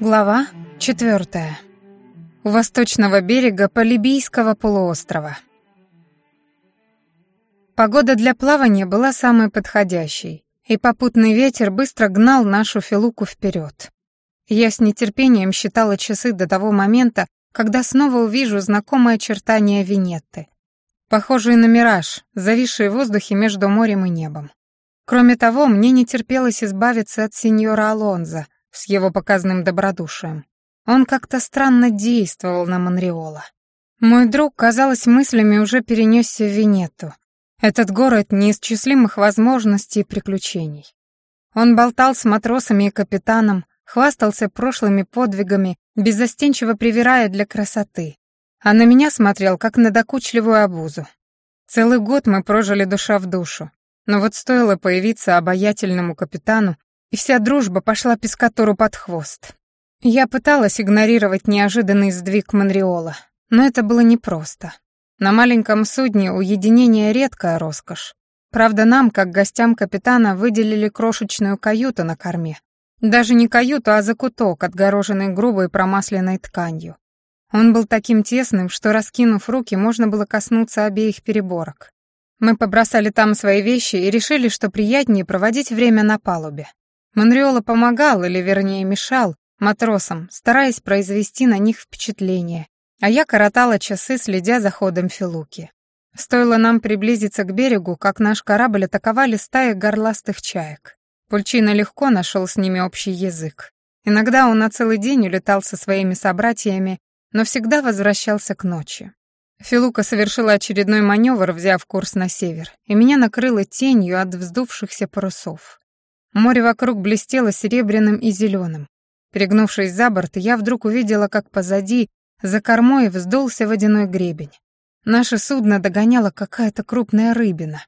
Глава четвертая. У восточного берега Полибийского полуострова. Погода для плавания была самой подходящей, и попутный ветер быстро гнал нашу Филуку вперед. Я с нетерпением считала часы до того момента, когда снова увижу знакомые очертания Венетты, похожие на мираж, зависшие в воздухе между морем и небом. Кроме того, мне не терпелось избавиться от сеньора Алонза — с его показным добродушием. Он как-то странно действовал на Монреола. Мой друг, казалось, мыслями уже перенесся в Венету. Этот город неисчислимых возможностей и приключений. Он болтал с матросами и капитаном, хвастался прошлыми подвигами, беззастенчиво привирая для красоты. А на меня смотрел, как на докучливую обузу. Целый год мы прожили душа в душу. Но вот стоило появиться обаятельному капитану, и вся дружба пошла Пескатору под хвост. Я пыталась игнорировать неожиданный сдвиг Монреола, но это было непросто. На маленьком судне уединение — редкая роскошь. Правда, нам, как гостям капитана, выделили крошечную каюту на корме. Даже не каюту, а закуток, отгороженный грубой промасленной тканью. Он был таким тесным, что, раскинув руки, можно было коснуться обеих переборок. Мы побросали там свои вещи и решили, что приятнее проводить время на палубе. Монреола помогал, или вернее мешал, матросам, стараясь произвести на них впечатление, а я коротала часы, следя за ходом Филуки. Стоило нам приблизиться к берегу, как наш корабль атаковали стаи горластых чаек. Пульчина легко нашел с ними общий язык. Иногда он на целый день улетал со своими собратьями, но всегда возвращался к ночи. Филука совершила очередной маневр, взяв курс на север, и меня накрыло тенью от вздувшихся парусов. Море вокруг блестело серебряным и зеленым. Перегнувшись за борт, я вдруг увидела, как позади, за кормой, вздулся водяной гребень. Наше судно догоняла какая-то крупная рыбина.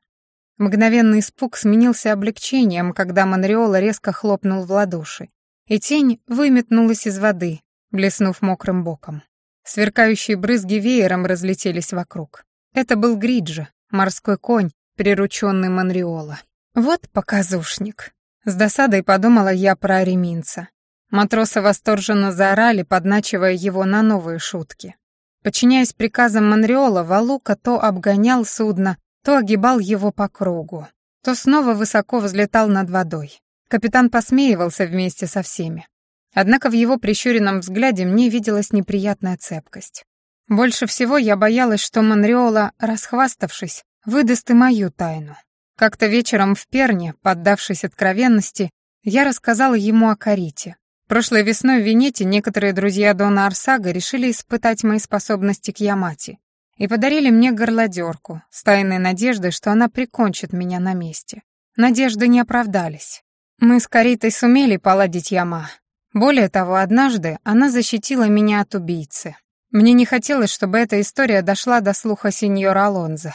Мгновенный испуг сменился облегчением, когда Монреола резко хлопнул в ладоши, и тень выметнулась из воды, блеснув мокрым боком. Сверкающие брызги веером разлетелись вокруг. Это был Гриджа, морской конь, прирученный Монреола. Вот показушник. С досадой подумала я про Ареминца. Матросы восторженно заорали, подначивая его на новые шутки. Подчиняясь приказам Монреола, Валука то обгонял судно, то огибал его по кругу, то снова высоко взлетал над водой. Капитан посмеивался вместе со всеми. Однако в его прищуренном взгляде мне виделась неприятная цепкость. Больше всего я боялась, что Монреола, расхваставшись, выдаст и мою тайну. Как-то вечером в Перне, поддавшись откровенности, я рассказала ему о Карите. Прошлой весной в Венете некоторые друзья Дона Арсага решили испытать мои способности к Ямати и подарили мне горлодерку с тайной надеждой, что она прикончит меня на месте. Надежды не оправдались. Мы с Каритой сумели поладить Яма. Более того, однажды она защитила меня от убийцы. Мне не хотелось, чтобы эта история дошла до слуха сеньора Алонза,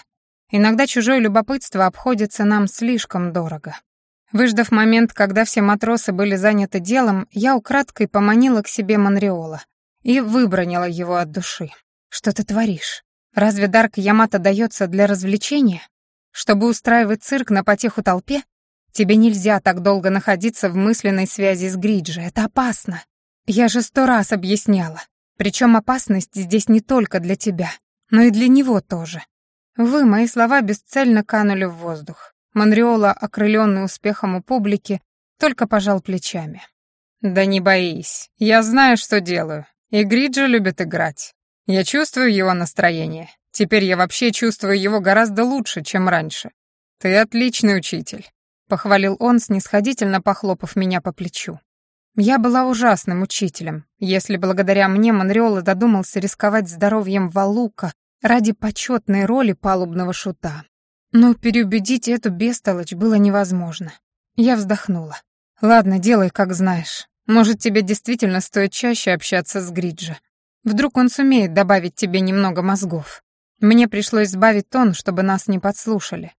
Иногда чужое любопытство обходится нам слишком дорого. Выждав момент, когда все матросы были заняты делом, я украдкой поманила к себе Монреола и выбронила его от души. «Что ты творишь? Разве Дарк Ямато дается для развлечения? Чтобы устраивать цирк на потеху толпе? Тебе нельзя так долго находиться в мысленной связи с Гриджи, это опасно. Я же сто раз объясняла. Причем опасность здесь не только для тебя, но и для него тоже. Вы, мои слова бесцельно канули в воздух. Монреола, окрыленный успехом у публики, только пожал плечами. «Да не боись, я знаю, что делаю. И Гриджи любит играть. Я чувствую его настроение. Теперь я вообще чувствую его гораздо лучше, чем раньше. Ты отличный учитель», — похвалил он, снисходительно похлопав меня по плечу. Я была ужасным учителем, если благодаря мне Монреола додумался рисковать здоровьем Валука ради почетной роли палубного шута. Но переубедить эту бестолочь было невозможно. Я вздохнула. «Ладно, делай, как знаешь. Может, тебе действительно стоит чаще общаться с Гриджи. Вдруг он сумеет добавить тебе немного мозгов. Мне пришлось сбавить тон, чтобы нас не подслушали.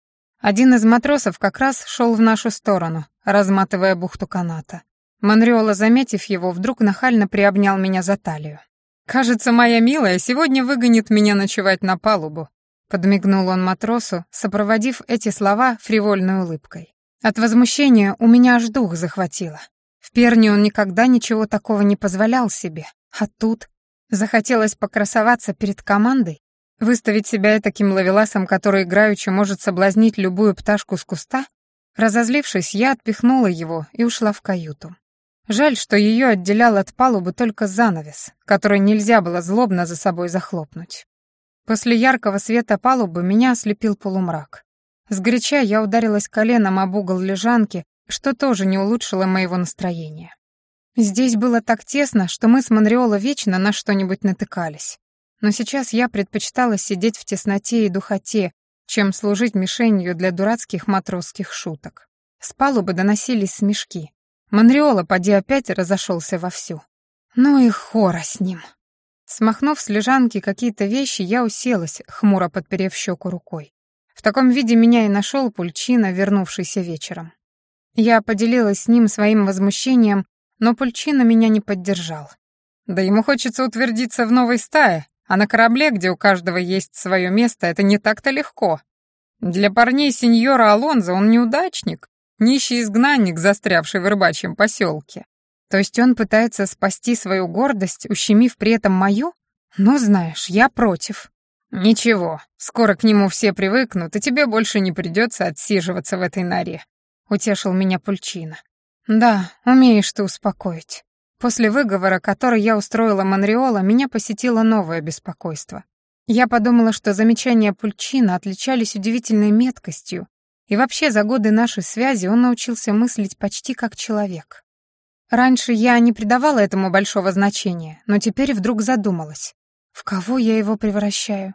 Один из матросов как раз шел в нашу сторону, разматывая бухту каната. Монреола, заметив его, вдруг нахально приобнял меня за талию. «Кажется, моя милая сегодня выгонит меня ночевать на палубу», подмигнул он матросу, сопроводив эти слова фривольной улыбкой. От возмущения у меня аж дух захватило. В Перне он никогда ничего такого не позволял себе, а тут захотелось покрасоваться перед командой, выставить себя таким ловеласом, который играючи может соблазнить любую пташку с куста. Разозлившись, я отпихнула его и ушла в каюту. Жаль, что ее отделял от палубы только занавес, который нельзя было злобно за собой захлопнуть. После яркого света палубы меня ослепил полумрак. Сгоряча я ударилась коленом об угол лежанки, что тоже не улучшило моего настроения. Здесь было так тесно, что мы с Монреола вечно на что-нибудь натыкались. Но сейчас я предпочитала сидеть в тесноте и духоте, чем служить мишенью для дурацких матросских шуток. С палубы доносились смешки. Монреола поди опять разошелся вовсю. Ну и хора с ним. Смахнув с лежанки какие-то вещи, я уселась, хмуро подперев щеку рукой. В таком виде меня и нашел Пульчина, вернувшийся вечером. Я поделилась с ним своим возмущением, но Пульчина меня не поддержал. Да ему хочется утвердиться в новой стае, а на корабле, где у каждого есть свое место, это не так-то легко. Для парней сеньора Алонзо он неудачник, нищий изгнанник, застрявший в рыбачьем поселке. То есть он пытается спасти свою гордость, ущемив при этом мою? Ну, знаешь, я против. Ничего, скоро к нему все привыкнут, и тебе больше не придется отсиживаться в этой норе. Утешил меня Пульчина. Да, умеешь ты успокоить. После выговора, который я устроила Монреола, меня посетило новое беспокойство. Я подумала, что замечания Пульчина отличались удивительной меткостью, и вообще за годы нашей связи он научился мыслить почти как человек. Раньше я не придавала этому большого значения, но теперь вдруг задумалась. В кого я его превращаю?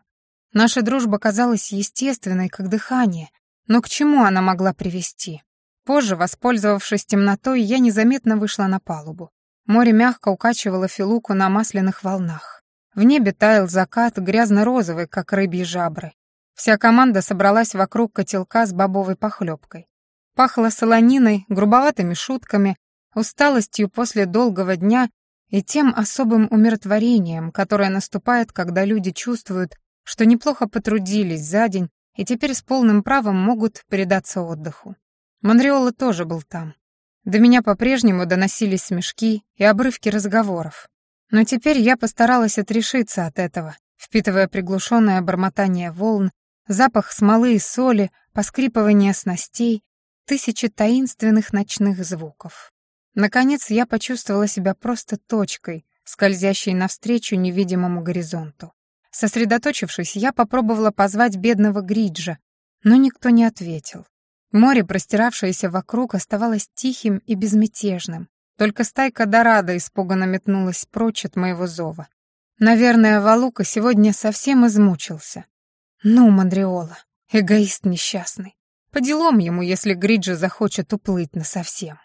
Наша дружба казалась естественной, как дыхание, но к чему она могла привести? Позже, воспользовавшись темнотой, я незаметно вышла на палубу. Море мягко укачивало Филуку на масляных волнах. В небе таял закат, грязно-розовый, как рыбьи жабры. Вся команда собралась вокруг котелка с бобовой похлебкой. Пахло солониной, грубоватыми шутками, усталостью после долгого дня и тем особым умиротворением, которое наступает, когда люди чувствуют, что неплохо потрудились за день и теперь с полным правом могут предаться отдыху. Монреола тоже был там. До меня по-прежнему доносились смешки и обрывки разговоров. Но теперь я постаралась отрешиться от этого, впитывая приглушенное бормотание волн, запах смолы и соли, поскрипывание снастей, тысячи таинственных ночных звуков. Наконец я почувствовала себя просто точкой, скользящей навстречу невидимому горизонту. Сосредоточившись, я попробовала позвать бедного Гриджа, но никто не ответил. Море, простиравшееся вокруг, оставалось тихим и безмятежным. Только стайка Дорадо испуганно метнулась прочь от моего зова. Наверное, Валука сегодня совсем измучился. Ну, Мандриола, эгоист несчастный. По делам ему, если Гриджи захочет уплыть насовсем.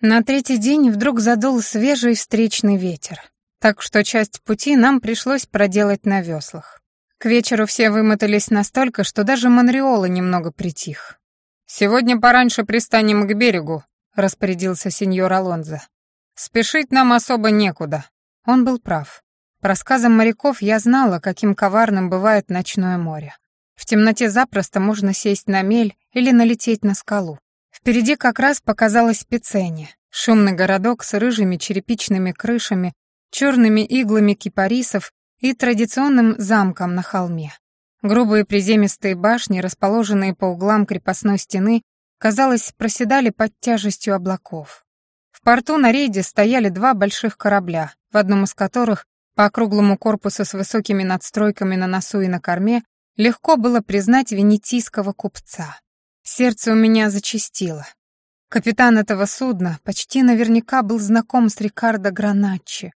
На третий день вдруг задул свежий встречный ветер, так что часть пути нам пришлось проделать на веслах. К вечеру все вымотались настолько, что даже Монреола немного притих. «Сегодня пораньше пристанем к берегу», — распорядился сеньор Алонзо. «Спешить нам особо некуда». Он был прав. По рассказам моряков я знала, каким коварным бывает ночное море. В темноте запросто можно сесть на мель или налететь на скалу. Впереди как раз показалась Пицене, шумный городок с рыжими черепичными крышами, черными иглами кипарисов и традиционным замком на холме. Грубые приземистые башни, расположенные по углам крепостной стены, казалось, проседали под тяжестью облаков. В порту на рейде стояли два больших корабля, в одном из которых, по округлому корпусу с высокими надстройками на носу и на корме, легко было признать венетийского купца. Сердце у меня зачастило. Капитан этого судна почти наверняка был знаком с Рикардо Граначчи,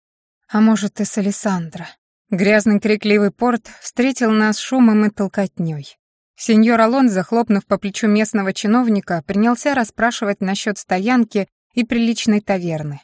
а может и с Алессандро. Грязный крикливый порт встретил нас шумом и толкотнёй. Сеньор Алонзо, хлопнув по плечу местного чиновника, принялся расспрашивать насчет стоянки и приличной таверны.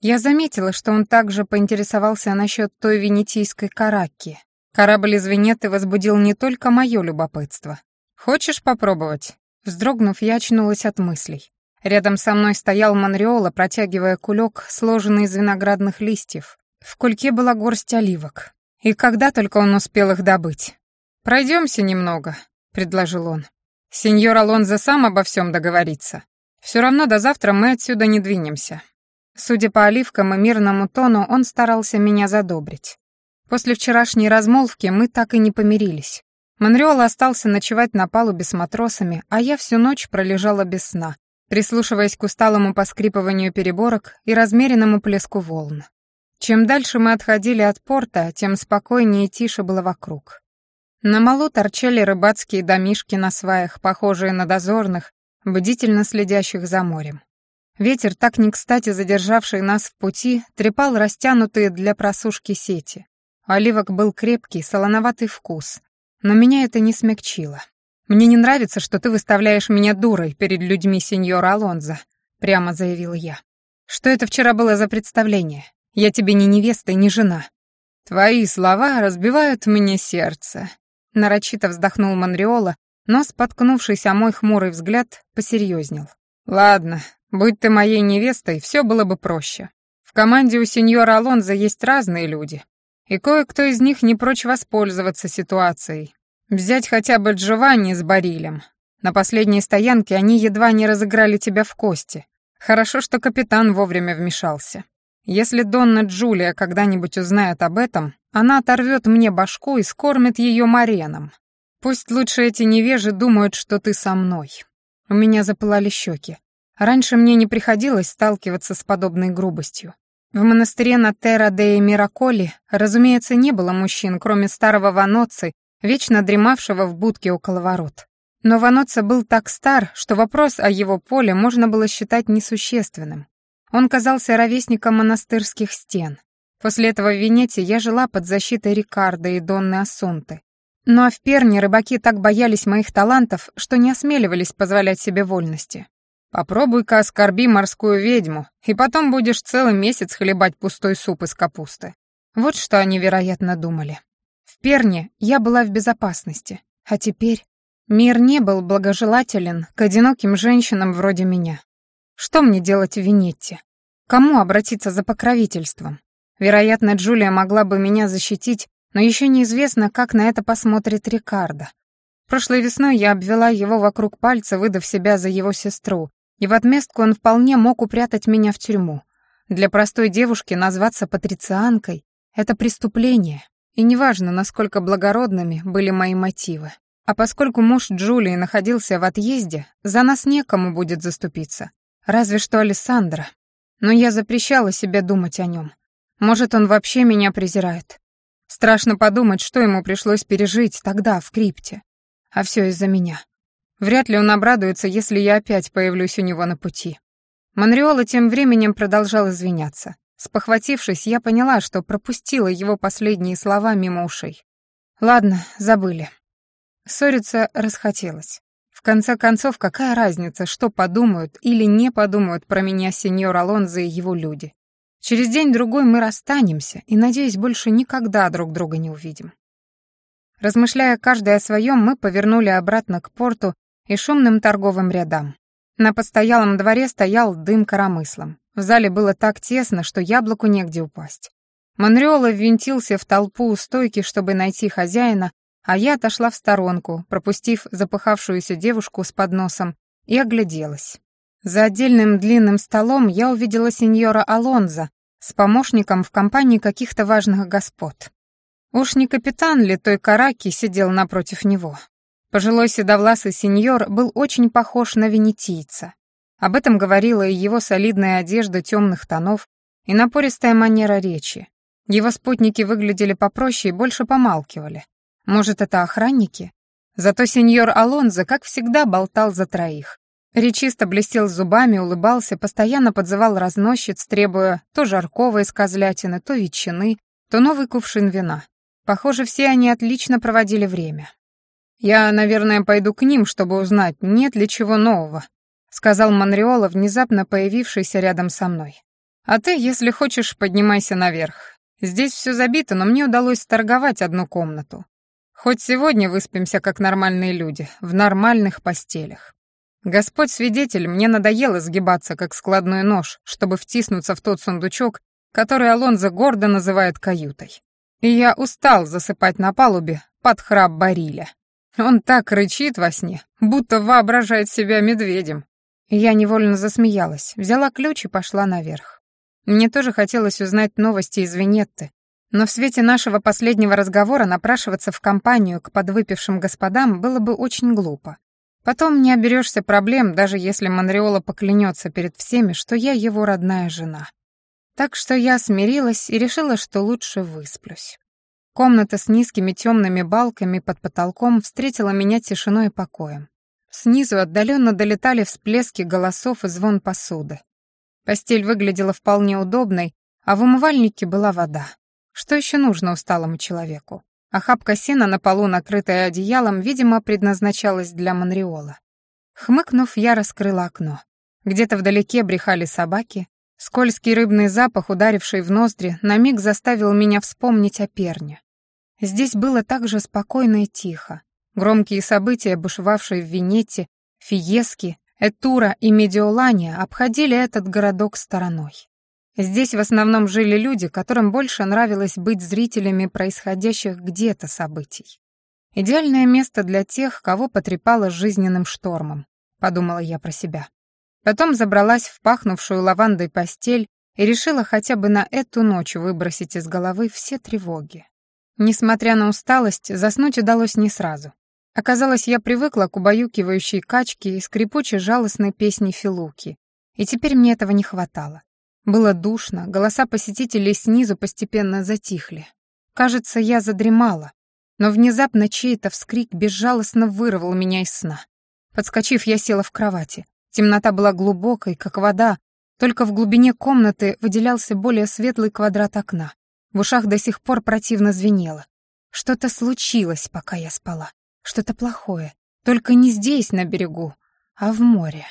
Я заметила, что он также поинтересовался насчет той венетийской караки. Корабль из Венеты возбудил не только мое любопытство. «Хочешь попробовать?» Вздрогнув, я очнулась от мыслей. Рядом со мной стоял Монреола, протягивая кулек, сложенный из виноградных листьев. В кульке была горсть оливок. И когда только он успел их добыть? «Пройдемся немного», — предложил он. «Сеньор Алонзо сам обо всем договорится. Все равно до завтра мы отсюда не двинемся». Судя по оливкам и мирному тону, он старался меня задобрить. После вчерашней размолвки мы так и не помирились. Монреол остался ночевать на палубе с матросами, а я всю ночь пролежала без сна, прислушиваясь к усталому поскрипыванию переборок и размеренному плеску волн. Чем дальше мы отходили от порта, тем спокойнее и тише было вокруг. На малу торчали рыбацкие домишки на сваях, похожие на дозорных, бдительно следящих за морем. Ветер, так не кстати задержавший нас в пути, трепал растянутые для просушки сети. Оливок был крепкий, солоноватый вкус, но меня это не смягчило. «Мне не нравится, что ты выставляешь меня дурой перед людьми сеньора Алонзо», — прямо заявила я. «Что это вчера было за представление? Я тебе не невеста и не жена». «Твои слова разбивают мне сердце», — нарочито вздохнул Монреола, но, споткнувшись о мой хмурый взгляд, посерьезнел. «Ладно, будь ты моей невестой, все было бы проще. В команде у сеньора Алонзо есть разные люди, и кое-кто из них не прочь воспользоваться ситуацией, Взять хотя бы Джованни с Барилем. На последней стоянке они едва не разыграли тебя в кости. Хорошо, что капитан вовремя вмешался. Если Донна Джулия когда-нибудь узнает об этом, она оторвет мне башку и скормит ее мареном. Пусть лучше эти невежи думают, что ты со мной. У меня запылали щеки. Раньше мне не приходилось сталкиваться с подобной грубостью. В монастыре на Терра де Мираколи, разумеется, не было мужчин, кроме старого Ваноци вечно дремавшего в будке около ворот. Но Ваноца был так стар, что вопрос о его поле можно было считать несущественным. Он казался ровесником монастырских стен. После этого в Венете я жила под защитой Рикардо и Донны Ассунты. Ну а в Перне рыбаки так боялись моих талантов, что не осмеливались позволять себе вольности. «Попробуй-ка оскорби морскую ведьму, и потом будешь целый месяц хлебать пустой суп из капусты». Вот что они, вероятно, думали. В Перне я была в безопасности, а теперь мир не был благожелателен к одиноким женщинам вроде меня. Что мне делать в Венетте? Кому обратиться за покровительством? Вероятно, Джулия могла бы меня защитить, но еще неизвестно, как на это посмотрит Рикардо. Прошлой весной я обвела его вокруг пальца, выдав себя за его сестру, и в отместку он вполне мог упрятать меня в тюрьму. Для простой девушки назваться патрицианкой — это преступление. И неважно, насколько благородными были мои мотивы. А поскольку муж Джулии находился в отъезде, за нас некому будет заступиться. Разве что Александра. Но я запрещала себе думать о нем. Может, он вообще меня презирает. Страшно подумать, что ему пришлось пережить тогда, в крипте. А все из-за меня. Вряд ли он обрадуется, если я опять появлюсь у него на пути. Монреола тем временем продолжал извиняться. Спохватившись, я поняла, что пропустила его последние слова мимо ушей. Ладно, забыли. Ссориться расхотелось. В конце концов, какая разница, что подумают или не подумают про меня сеньор Алонзо и его люди. Через день-другой мы расстанемся и, надеюсь, больше никогда друг друга не увидим. Размышляя каждый о своем, мы повернули обратно к порту и шумным торговым рядам. На постоялом дворе стоял дым коромыслом. В зале было так тесно, что яблоку негде упасть. Монреола ввинтился в толпу у стойки, чтобы найти хозяина, а я отошла в сторонку, пропустив запыхавшуюся девушку с подносом, и огляделась. За отдельным длинным столом я увидела сеньора Алонза с помощником в компании каких-то важных господ. Уж не капитан ли той караки сидел напротив него? Пожилой седовласый сеньор был очень похож на венетийца. Об этом говорила и его солидная одежда темных тонов, и напористая манера речи. Его спутники выглядели попроще и больше помалкивали. Может, это охранники? Зато сеньор Алонзо, как всегда, болтал за троих. Речисто блестел зубами, улыбался, постоянно подзывал разносчиц, требуя то жаркого из козлятины, то ветчины, то новый кувшин вина. Похоже, все они отлично проводили время. «Я, наверное, пойду к ним, чтобы узнать, нет ли чего нового», — сказал Монреола, внезапно появившийся рядом со мной. «А ты, если хочешь, поднимайся наверх. Здесь все забито, но мне удалось торговать одну комнату. Хоть сегодня выспимся, как нормальные люди, в нормальных постелях. Господь свидетель, мне надоело сгибаться, как складной нож, чтобы втиснуться в тот сундучок, который Алонзо гордо называет каютой. И я устал засыпать на палубе под храп Бариля. Он так рычит во сне, будто воображает себя медведем. Я невольно засмеялась, взяла ключ и пошла наверх. Мне тоже хотелось узнать новости из Венетты, но в свете нашего последнего разговора напрашиваться в компанию к подвыпившим господам было бы очень глупо. Потом не оберешься проблем, даже если Монреола поклянется перед всеми, что я его родная жена. Так что я смирилась и решила, что лучше высплюсь. Комната с низкими темными балками под потолком встретила меня тишиной и покоем. Снизу отдаленно долетали всплески голосов и звон посуды. Постель выглядела вполне удобной, а в умывальнике была вода. Что еще нужно усталому человеку? Охапка сена на полу, накрытая одеялом, видимо, предназначалась для Монреола. Хмыкнув, я раскрыла окно. Где-то вдалеке брехали собаки. Скользкий рыбный запах, ударивший в ноздри, на миг заставил меня вспомнить о перне. Здесь было так же спокойно и тихо. Громкие события, бушевавшие в Венете, Фиески, Этура и Медиолане, обходили этот городок стороной. Здесь в основном жили люди, которым больше нравилось быть зрителями происходящих где-то событий. Идеальное место для тех, кого потрепало жизненным штормом, подумала я про себя. Потом забралась в пахнувшую лавандой постель и решила хотя бы на эту ночь выбросить из головы все тревоги. Несмотря на усталость, заснуть удалось не сразу. Оказалось, я привыкла к убаюкивающей качке и скрипучей жалостной песне Филуки, и теперь мне этого не хватало. Было душно, голоса посетителей снизу постепенно затихли. Кажется, я задремала, но внезапно чей-то вскрик безжалостно вырвал меня из сна. Подскочив, я села в кровати. Темнота была глубокой, как вода, только в глубине комнаты выделялся более светлый квадрат окна. В ушах до сих пор противно звенело. Что-то случилось, пока я спала. Что-то плохое. Только не здесь, на берегу, а в море.